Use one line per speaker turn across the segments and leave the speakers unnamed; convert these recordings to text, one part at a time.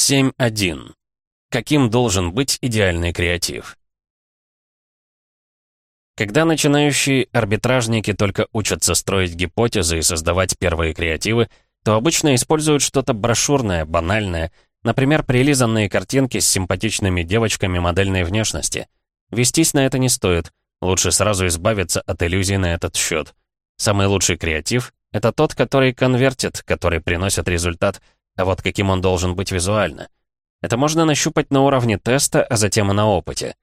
7.1. Каким должен быть идеальный креатив? Когда начинающие арбитражники только учатся строить гипотезы и создавать первые креативы, то обычно используют что-то брошюрное, банальное, например, прилизанные картинки с симпатичными девочками модельной внешности. Вестись на это не стоит, лучше сразу избавиться от иллюзий на этот счет. Самый лучший креатив — это тот, который конвертит, который приносит результат, а вот каким он должен быть визуально. Это можно нащупать на уровне теста, а затем и на опыте.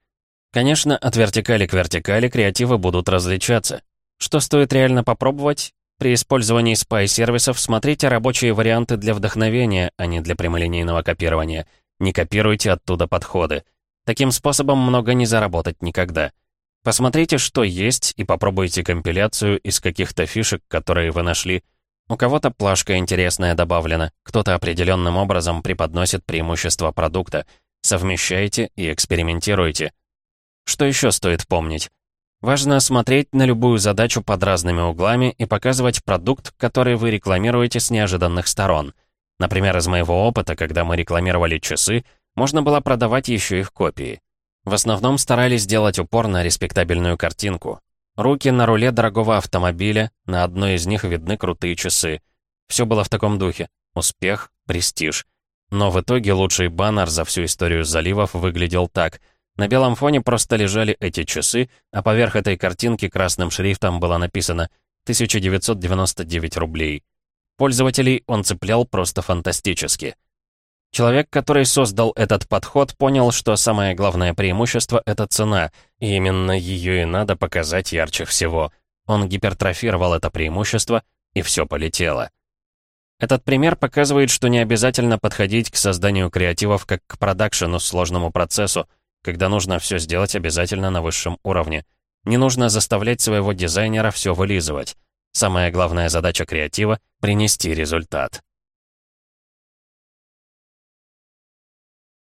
Конечно, от вертикали к вертикали креативы будут различаться. Что стоит реально попробовать? При использовании спай-сервисов смотрите рабочие варианты для вдохновения, а не для прямолинейного копирования. Не копируйте оттуда подходы. Таким способом много не заработать никогда. Посмотрите, что есть, и попробуйте компиляцию из каких-то фишек, которые вы нашли. У кого-то плашка интересная добавлена, кто-то определенным образом преподносит преимущество продукта. Совмещайте и экспериментируйте. Что еще стоит помнить? Важно смотреть на любую задачу под разными углами и показывать продукт, который вы рекламируете с неожиданных сторон. Например, из моего опыта, когда мы рекламировали часы, можно было продавать еще их копии. В основном старались сделать упор на респектабельную картинку. Руки на руле дорогого автомобиля, на одной из них видны крутые часы. Все было в таком духе. Успех, престиж. Но в итоге лучший баннер за всю историю заливов выглядел так — на белом фоне просто лежали эти часы, а поверх этой картинки красным шрифтом было написано 1999 рублей. Пользователей он цеплял просто фантастически. Человек, который создал этот подход, понял, что самое главное преимущество — это цена, именно ее и надо показать ярче всего. Он гипертрофировал это преимущество, и все полетело. Этот пример показывает, что не обязательно подходить к созданию креативов как к продакшену, сложному процессу, когда нужно все сделать обязательно на высшем уровне. Не нужно заставлять своего дизайнера все вылизывать. Самая главная задача креатива — принести результат.